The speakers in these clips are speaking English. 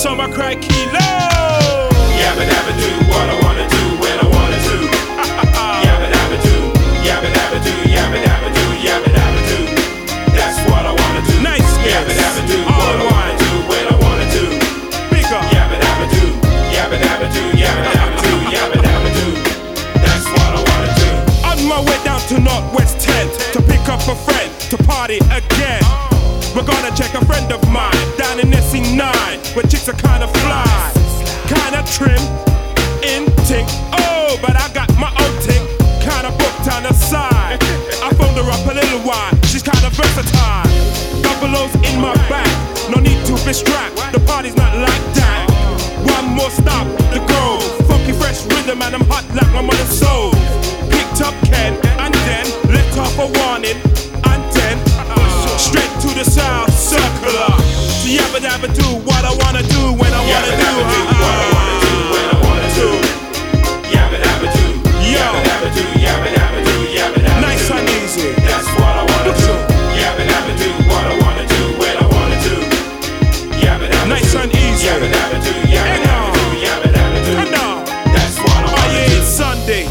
So I cry kilo. Yabba dabba do what I wanna do when I wanna do. Yabba dabba do, yabba dabba do, yabba dabba do, yabba dabba do. That's what I wanna do. Nice, Yabba dabba do what I wanna do when I wanna do. Bigger. Yabba dabba do, yabba dabba do, yabba dabba do, yabba dabba do. That's what I wanna do. On my way down to Northwest 10 to pick up a friend to party again. We're gonna check a friend of mine down in SE9 where chicks are kinda fly, kinda trim, in tick. Oh, but I got my own tick, kinda booked on the side. I phoned her up a little while, she's kinda versatile. Double O's in my back, no need to be strapped. The party's not like that. Sunday,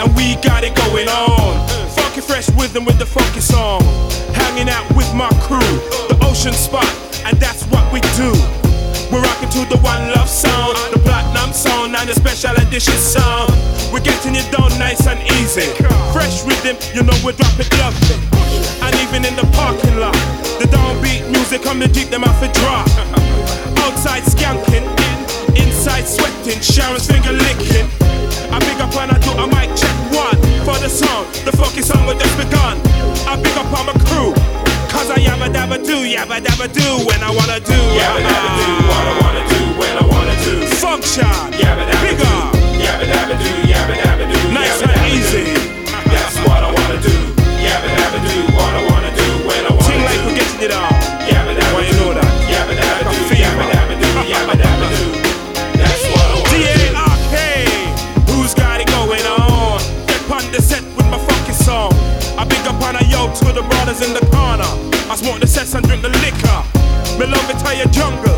and we got it going on. Funky fresh rhythm with the funky song. Hanging out with my crew, the ocean spot, and that's what we do. We're rocking to the one love sound, the platinum sound, and the special edition sound. We're getting it done nice and easy. Fresh rhythm, you know we drop it lovely. And even in the parking lot, the downbeat music on the deep, them off a drop. Outside skanking, inside sweating, Sharon's finger licking. I big up when I do a mic check one for the song, the funky song will just begun. I big up on my crew, cause I yabba dabba do, yabba dabba do when I wanna do. Yabba dabba do ah. what I wanna do when I wanna do. Function, Yabba dabba big up, brothers in the corner. I smoke the sets and drink the liquor. Me love it how jungle.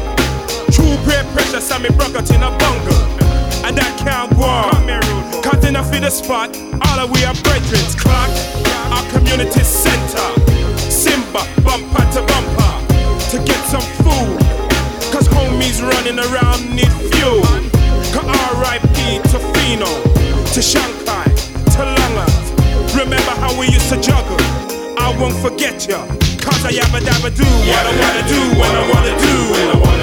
True peer pressure, so me broke in a bungle. And that can't go on. Cause in the spot, all of we are brethren. Clock, our community center. Simba, bumper to bumper. To get some food. Cause homies running around need fuel. Cause R.I.P. to Fino, to Shanghai, to Langas. Remember how we used to juggle? Won't forget ya. Cause I yabba dabba do what I wanna do what I wanna do. When I wanna